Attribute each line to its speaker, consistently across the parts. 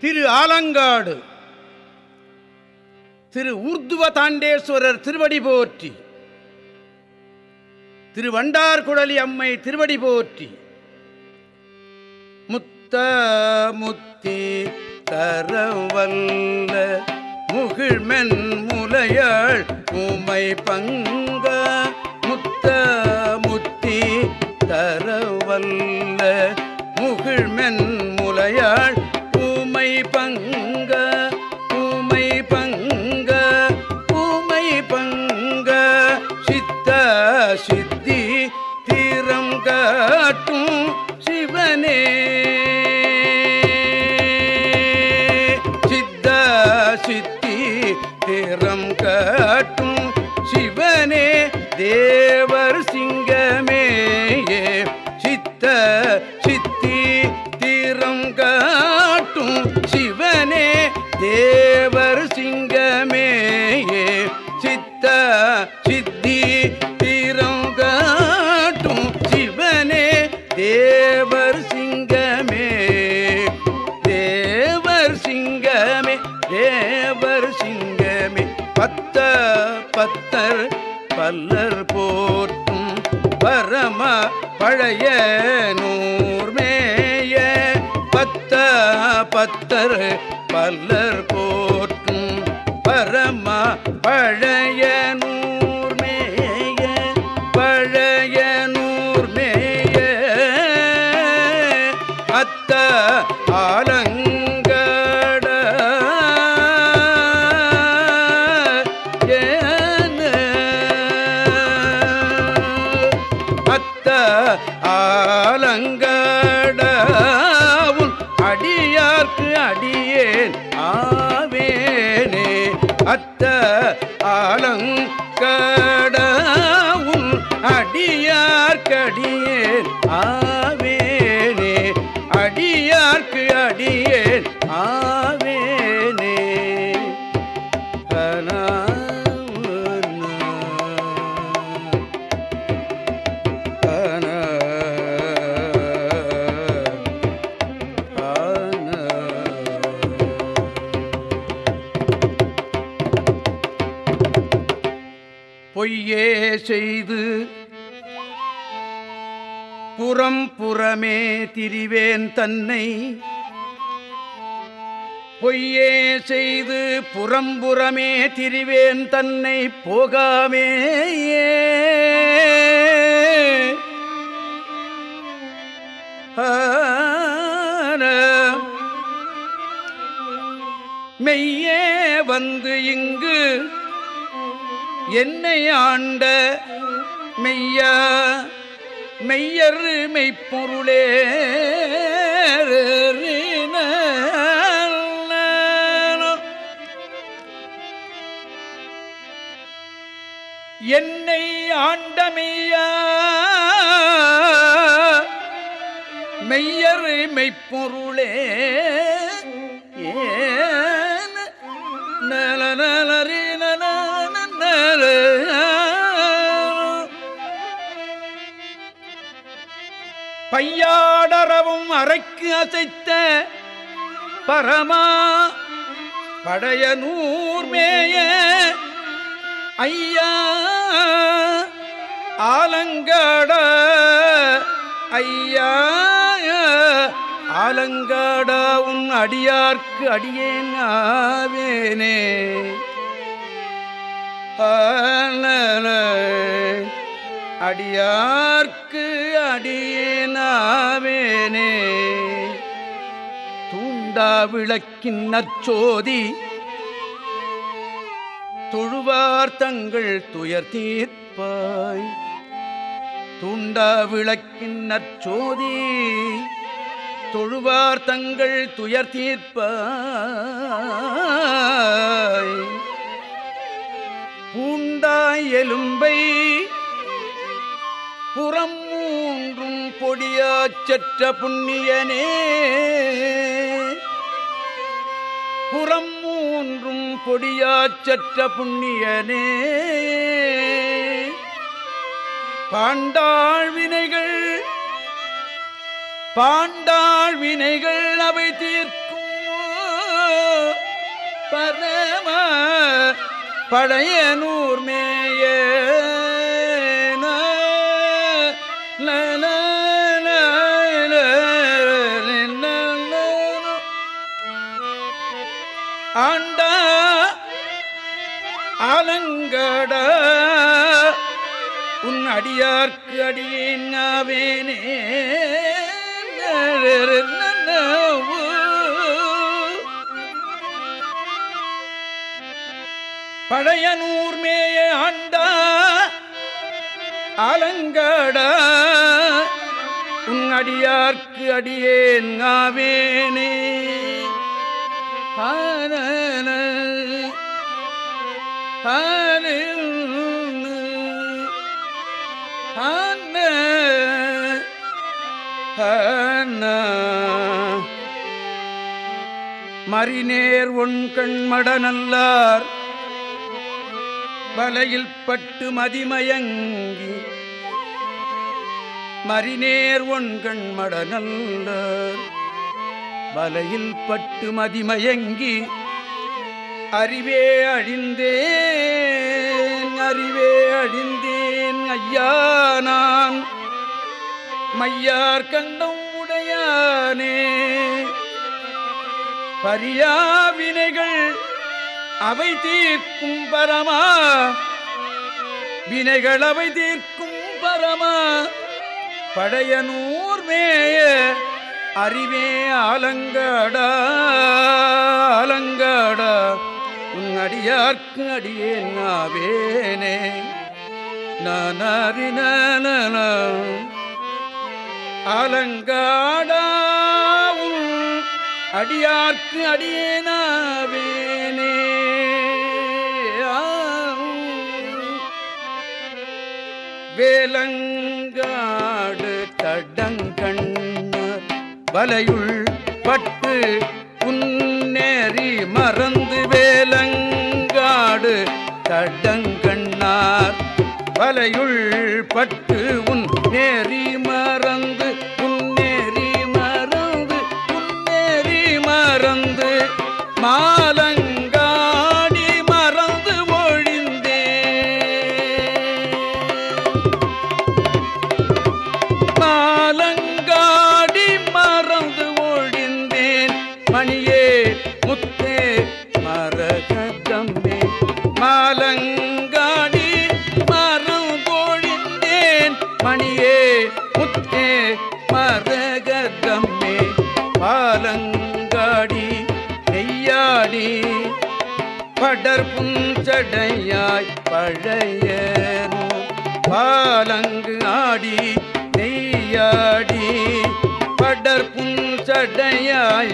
Speaker 1: திரு ஆலங்காடு திரு ஊர்துவ தாண்டேஸ்வரர் திருவடி போற்றி திரு வண்டார்குழலி அம்மை திருவடி போற்றி. முத்த முத்தி தரவல்ல முகிழ்மென் முலையாள் உமை பங்க. முத்த முத்தி தரவல்ல முகிழ்மென் முலையாள் பழைய நூர்மேய பத்த பத்தர் பல்லர் போற்றும் பரம பழைய நூ அத்த ஆலங்கடவும் அடியார்க்கடியேன் ஆவேனே. அடியார்க்கு அடியேன் ஆவேனே பொய்யே செய்து புறம் புறமே திரிவேன் தன்னை. பொய்யே செய்து புறம்புறமே திரிவேன் தன்னை போகாமே மெய்யே வந்து இங்கு என்னை ஆண்ட மெய்யா மெய்யர் மெய்ப்பொருளே என்னை ஆண்டமையா மெய்யர் மெய்ப்பொருளே ஏ பையாடரவும் அரைக்கு அசைத்த பரமா படைய நூர்மேய ஐயா ஆலங்காட ஐயா ஆலங்காடா உன் அடியார்க்கு அடியேன் ஆவேனே ஆலல. அடியார்க்கு அடியேனாவேனே. தூண்டா விளக்கின் நற்சோதி. தொழுவார் தங்கள் துயர் தீர்ப்பாய். தூண்டா விளக்கின் நற்சோதி. தொழுவார் தங்கள் துயர் தீர்ப்பாய். பூண்டாய் எலும்பை புறம் மூன்றும் பொடியாச்சற்ற புண்ணியனே. புறம் மூன்றும் பொடியாச்சற்ற புண்ணியனே. பாண்டாள் வினைகள் பாண்டாள் வினைகள் அவை தீர்க்கும்? பரம பழைய நூர்மேய ஆண்டா ஆலங்கட. உன் அடியார்க்கு அடியேன் ஆவேனே பழைய நூர் மேய ஆண்டா. அலங்கட. உன் அடியார்க்கு அடியேன் ஆவேனே. ஹானன ஹானில் ஹான ஹான மறிநேர் ஒன் கண்மட நல்லார். வலையில் பட்டு மதிமயங்கி மறிநேர் ஒன்கண் கண்மட நல்லார். வலையில் பட்டு மதிமயங்கி அறிவே அழிந்தேன் அறிவே அழிந்தேன் ஐயா நான். மையார் கண்டம் உடையானே பரியாவினைகள் அவை தீர்க்கும் பரமா. வினைகள் அவை தீர்க்கும் பரமா. படையனூர் மேய அறிவே ஆலங்கடா ஆலங்கடா. உன் அடியார்க்கு அடியே நாவேனே நான் அறின அலங்காடா உன் அடியார்க்கு அடியேனாவேனே வேலங்காடு தடங்கண்ணர் வலையுள் பட்டு புன்னேறி மறந்து வேலங்காடு தடங்கண்ணார். வலையுள் பட்டு உன் நேரி மறந்து உன்னேறி மறந்து உன்னேறி மறந்து மா மணியே முத்தே மரகதம்மே மாலங்காடி மரம் கோழித்தேன் மணியே முத்தே மரகதம்மே பாலங்காடி நெய்யாடி படற்புஞ்சடையாய் பழைய பாலங்கு நெய்யாடி படர் புஞ்சடையாய்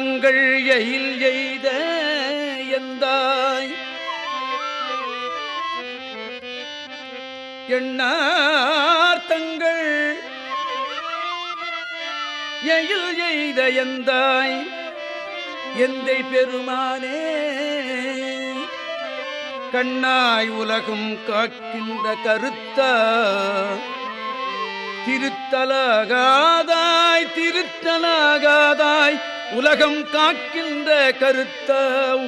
Speaker 1: தங்கள் எயில் எய்த எந்தாய்? எண்ணார் தங்கள் எயில் எய்த எந்தாய்? எந்தை பெருமானே கண்ணாய் உலகம் காக்கின்ற கருத்தா? திருத்தலாகாதாய் திருத்தலாகாதாய் உலகம் காக்கின்ற கருத்த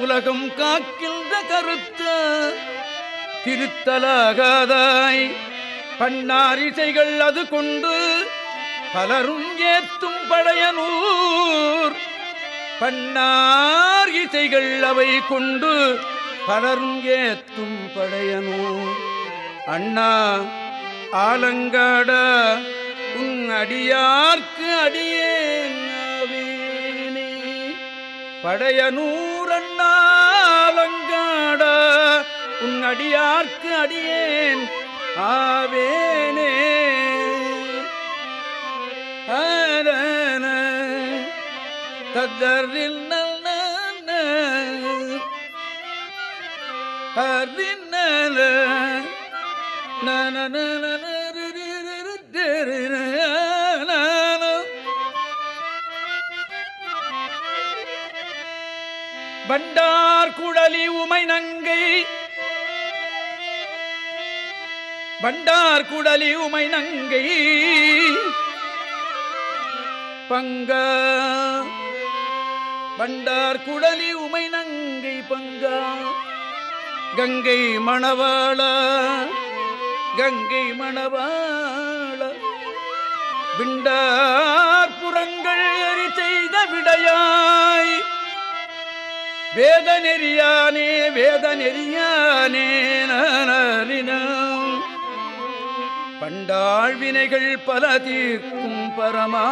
Speaker 1: உலகம் காக்கின்ற கருத்த திருத்தலாகாதாய். பன்னாரிசைகள் அது கொண்டு பலரும் ஏத்தும் பழையனூர் பண்ணார் இசைகள் அவை கொண்டு பலரும் ஏத்தும் பழையனூர் அண்ணா ஆலங்காட உன் அடியார்க்கு அடியேன். படையனூர் அண்ணாலங்காட உன் அடியார்க்கு அடியேன் ஆவேனே. ஆன தத்தரில் நல்ல ஹரிநல வண்டார் குழலி உமை நங்கை. வண்டார் குடலி உமை நங்கை. பங்க. வண்டார் குடலி உமை நங்கை பங்கா. கங்கை மணவாள. கங்கை மணவாள. விண்டார் புறங்கள் எரி செய்த விடையாய். வேத நெறியானே வேத நெறியானே நானறினான் வினைகள் பல தீர்க்கும் பரமா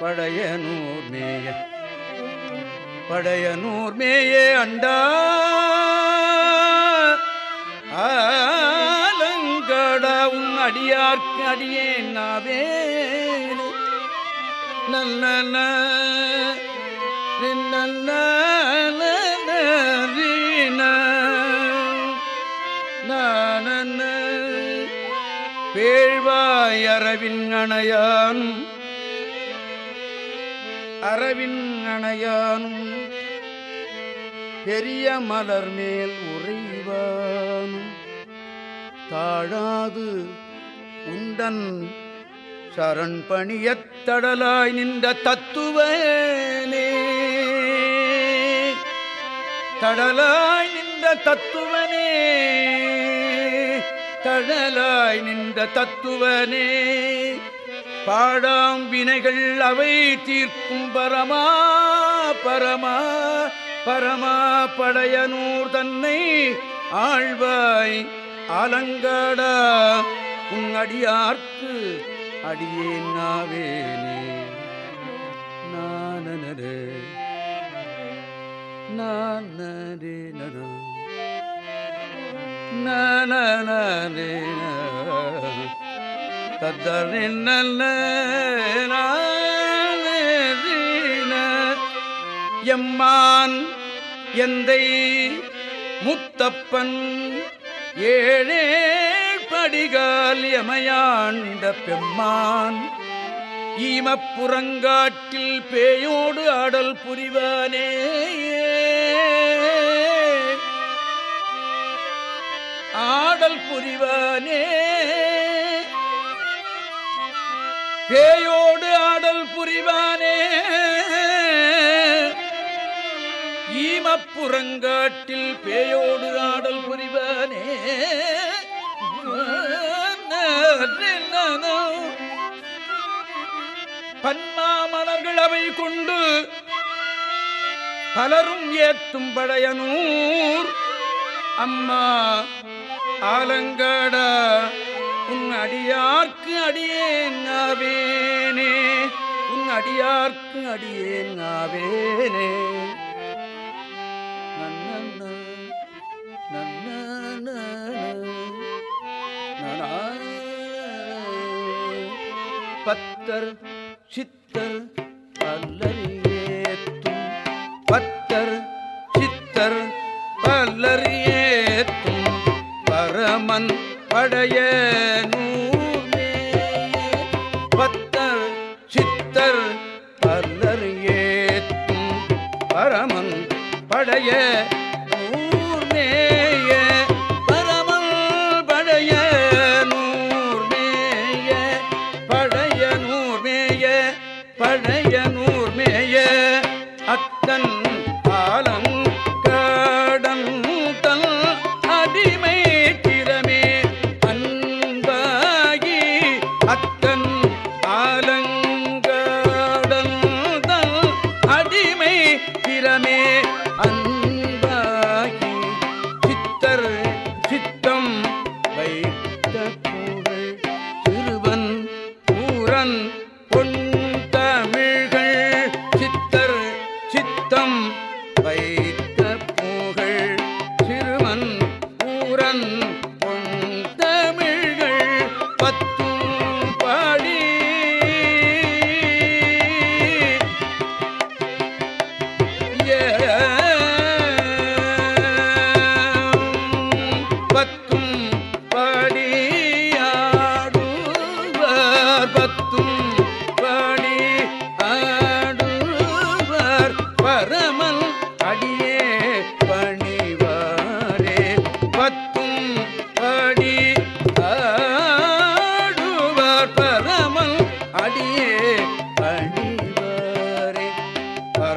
Speaker 1: பழையனூர் மேய பழையனூர் மேயே அண்டா. ஆலங்கடவும் அடியார்க்கு அடியே நாவே நல்ல பேழ்வாய் அரவின் அணையான். அரவின் அணையானும் பெரிய மலர் மேல் உறைவானும் தாழாது உண்டன் சரண் பணியத்தடலாய் நின்ற தத்துவனே. தடலாய் நின்ற தத்துவனே தடலாய் நின்ற தத்துவனே. பாடாம் வினைகள் அவை தீர்க்கும் பரமா பரமா பரமா படையனூர் தன்னை ஆழ்வாய் அலங்காடா உன் அடியார்க்கு அடியேன் நாவேனே நானனரே. எம்மான் எந்தை முத்தப்பன் ஏழே படிகால் எமையாண்ட பெம்மான். ஈமப்புறங்காட்டில் பேயோடு ஆடல் புரிவானே. ஆடல் புரிவானே. பேயோடு ஆடல் புரிவானே. ஈமப்புறங்காட்டில் பேயோடு ஆடல் புரிவானே. பன்மாமலர்கள் அவை கொண்டு பலரும் ஏத்தும் படையனூர் அம்மா ஆலங்கட உன் அடியார்க்கு அடியேன் ஆவேனே. உன் அடியார்க்கு அடியேன் ஆவேனே. பத்தர் சித்தர் பல்லறியேத்தும். பத்தர் சித்தர் பல்லறியேத்தும். பரமன் படைய நூமே பத்தர் சித்தர் பல்லறியேத்தும். பரமன் படைய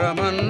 Speaker 1: பரமன்